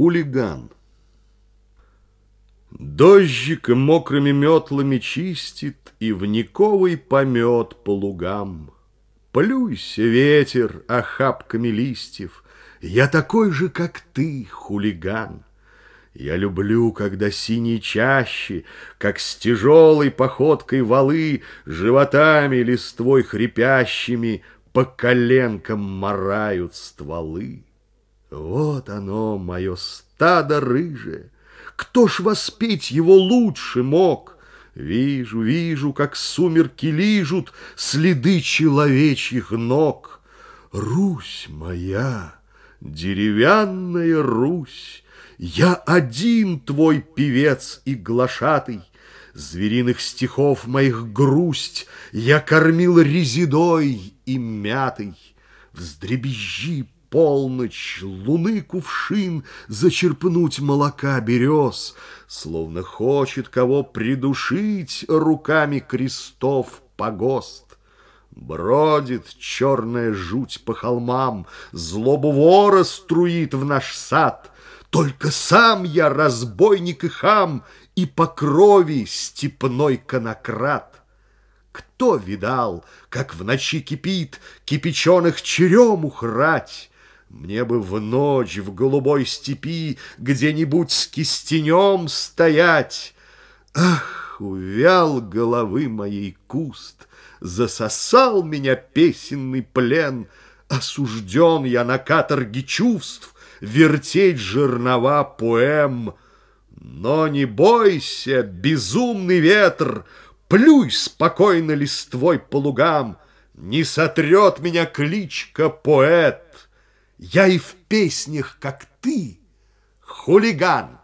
Хулиган. Дождик мокрыми метлами чистит И вниковый помет по лугам. Плюйся, ветер, охапками листьев, Я такой же, как ты, хулиган. Я люблю, когда синие чащи, Как с тяжелой походкой валы, Животами листвой хрипящими По коленкам морают стволы. Вот оно, мое стадо рыжее. Кто ж воспеть его лучше мог? Вижу, вижу, как сумерки лижут Следы человечьих ног. Русь моя, деревянная Русь, Я один твой певец и глашатый, Звериных стихов моих грусть Я кормил резидой и мятой. Вздребезжи полночь, луны кувшин Зачерпнуть молока берез, Словно хочет кого придушить Руками крестов погост. Бродит черная жуть по холмам, Злобу вора струит в наш сад. Только сам я разбойник и хам, И по крови степной конократ. Кто видал, как в ночи кипит Кипяченых черемух рать? Мне бы в ночь в голубой степи Где-нибудь с кистенем стоять. Ах, увял головы моей куст, Засосал меня песенный плен, Осужден я на каторге чувств Вертеть жернова поэм. Но не бойся, безумный ветр, Плюй спокойно листвой по лугам, Не сотрет меня кличка поэт. Я и в песнях, как ты, хулиган.